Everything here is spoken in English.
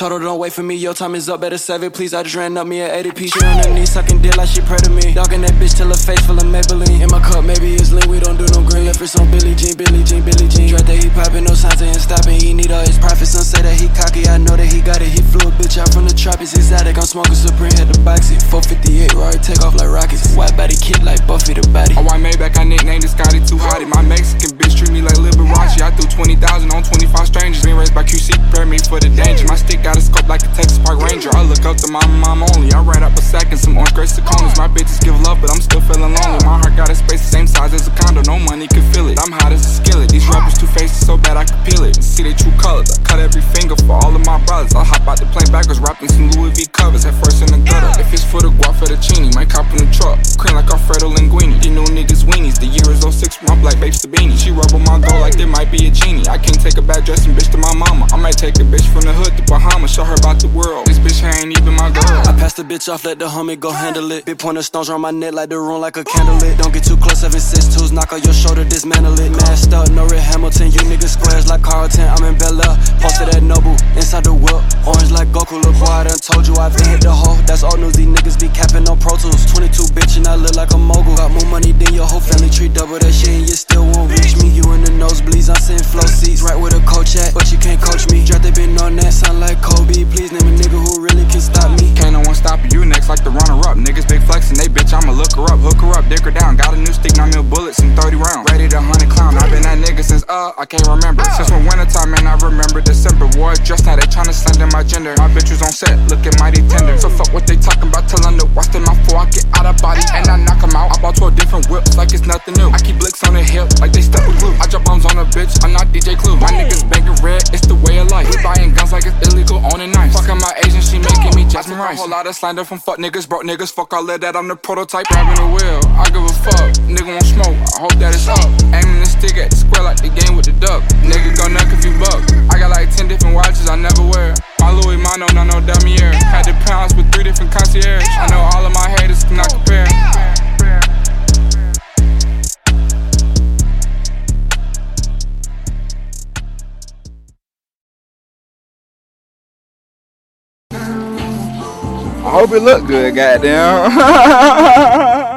Total, don't wait for me, your time is up, better save it, please. I just ran up me at 80p. She on her knees, sucking dick like she pray to me. Dogging that bitch till her face full of Maybelline. In my cup, maybe it's lean, we don't do no green. Left on Billie Jean, Billie Jean, Billie Jean. Dread that he poppin', no signs of him stopping. He need all his profits, some say that he cocky. I know that he got it, he flew a bitch out from the trap, it's exotic. I'm smoking Supreme, had the box it. 458, Rari take off like rockets. White body kid like Buffy the body. Oh, a white Maybach, I nicknamed it Scotty Too Hottie. My Mexican bitch treat me like Liberace. I threw 20,000 on 25 strangers. Been raised by QC, prepare me for the danger. My stick got a scope like a Texas Park Ranger. I look up to my mom only. I ran up a sack and some orange grace Saconas. My bitches give love, but I'm still feeling lonely. My heart got a space the same size as a condo. No money can fill it. I'm hot as a skillet. These rappers two faces so bad I can peel it. See their true colors. I cut every finger for all of my brothers. I hop out the plane backwards, rapping some Louis V covers. At first in the gutter. If it's for the my black babes to beanie. She rub on my gold like there might be a genie. I can't take a bad dressing bitch to my mama. I might take a bitch from the hood to Bahamas. Show her about the world. This bitch ain't even my girl. I pass the bitch off, let the homie go handle it. Big pointer stones around my neck like the room like a candle lit. Don't get too close, 762s, knock on your shoulder, dismantle it. Masked up, no red Hamilton, you niggas squares like Carlton. I'm in Bella. Posted at Noble, inside the whip. Orange like Goku, look boy, I done told you I've been hit the hole. Whole family tree, double that shit and you still won't reach me. You in the nosebleeds, I'm sitting flow seats, right with a coach at, but you can't coach me. Draft they been on that, sound like Kobe. Please name a nigga who really can stop me. Can't no one stop you. You next like the runner up. Niggas big flexing, they bitch. I'ma look her up, hook her up, dick her down. Got a new stick, 9 mil bullets and 30 rounds. Ready to hunt a clown. i been that nigga since uh, I can't remember. Since when wintertime, man, I remember December. War just now, they tryna slander my gender. My bitch was on set, looking mighty tender. So fuck what they making me Jasmine Rice. A whole lot of slander from fuck niggas, broke niggas. Fuck all of that, I'm the prototype. Grabbing the wheel, I give a fuck. Nigga won't smoke, I hope that it's up. Aiming the stick at the square like the game with the duck. Nigga go nuck if you buck. I hope it looked good, goddamn.